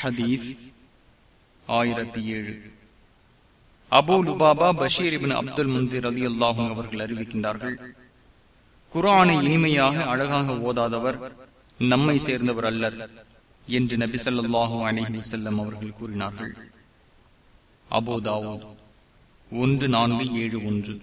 ஹதீஸ் ஆயிரத்தி ஏழு. Abu Lubaba Bashir ibn Abdul Mundhir அலி அல்லாஹும் அவர்கள் அறிவிக்கின்றார்கள் குரானை இனிமையாக அழகாக ஓதாதவர் நம்மை சேர்ந்தவர் அல்லர் என்று நபி ஸல்லல்லாஹு அலைஹி செல்லம் அவர்கள் கூறினார்கள். அபோதாவோ ஒன்று நான்கு ஏழு ஒன்று.